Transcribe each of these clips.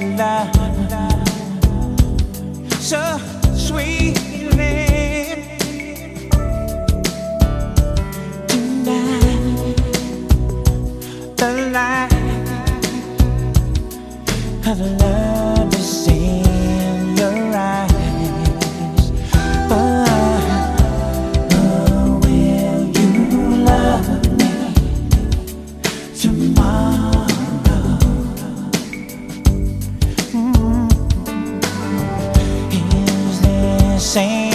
la same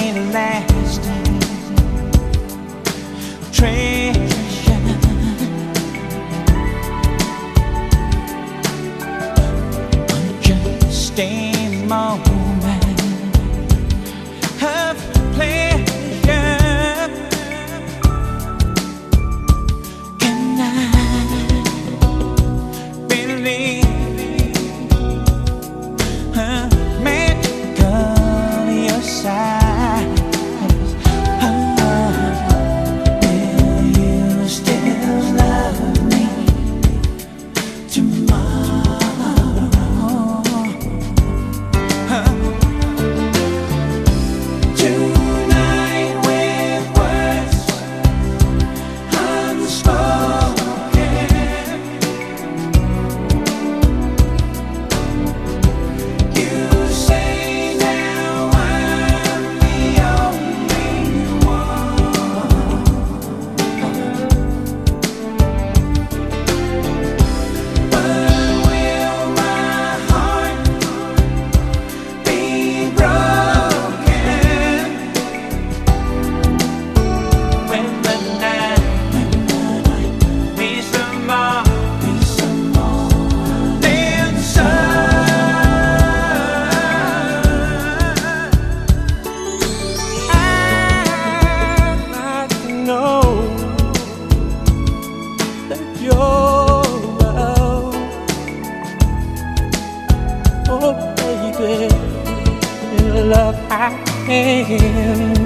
him.